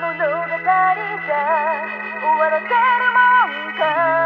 物語じゃ終わらせるもんか